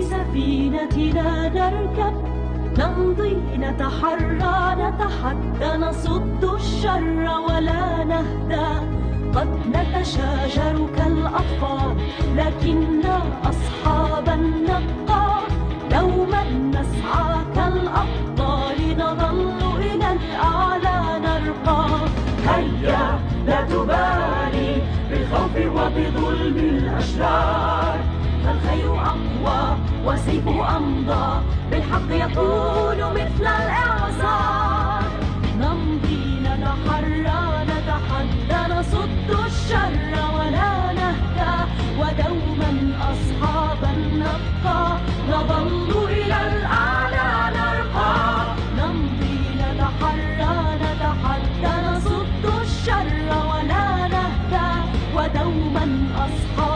سفينتنا نركب. نمضي نتحرى نتحدى نصد الشر ولا نهدى. قد نتشاجر كالأطفال لكن أصحابا نبقى دوما نسعى كالأبطال نظل إلى الأعلى نرقى. هيا لا تبالي بالخوف وبظلم الأشرار. فالخير أقوى وسيف أمضى بالحق يكون مثل الإعصار. نمضي نتحرى نتحدى نصد الشر ولا نهدى. ودوما أصحابا نبقى نظل إلى الأعلى نرقى. نمضي نتحرى نتحدى نصد الشر ولا نهدى. ودوما أصحابا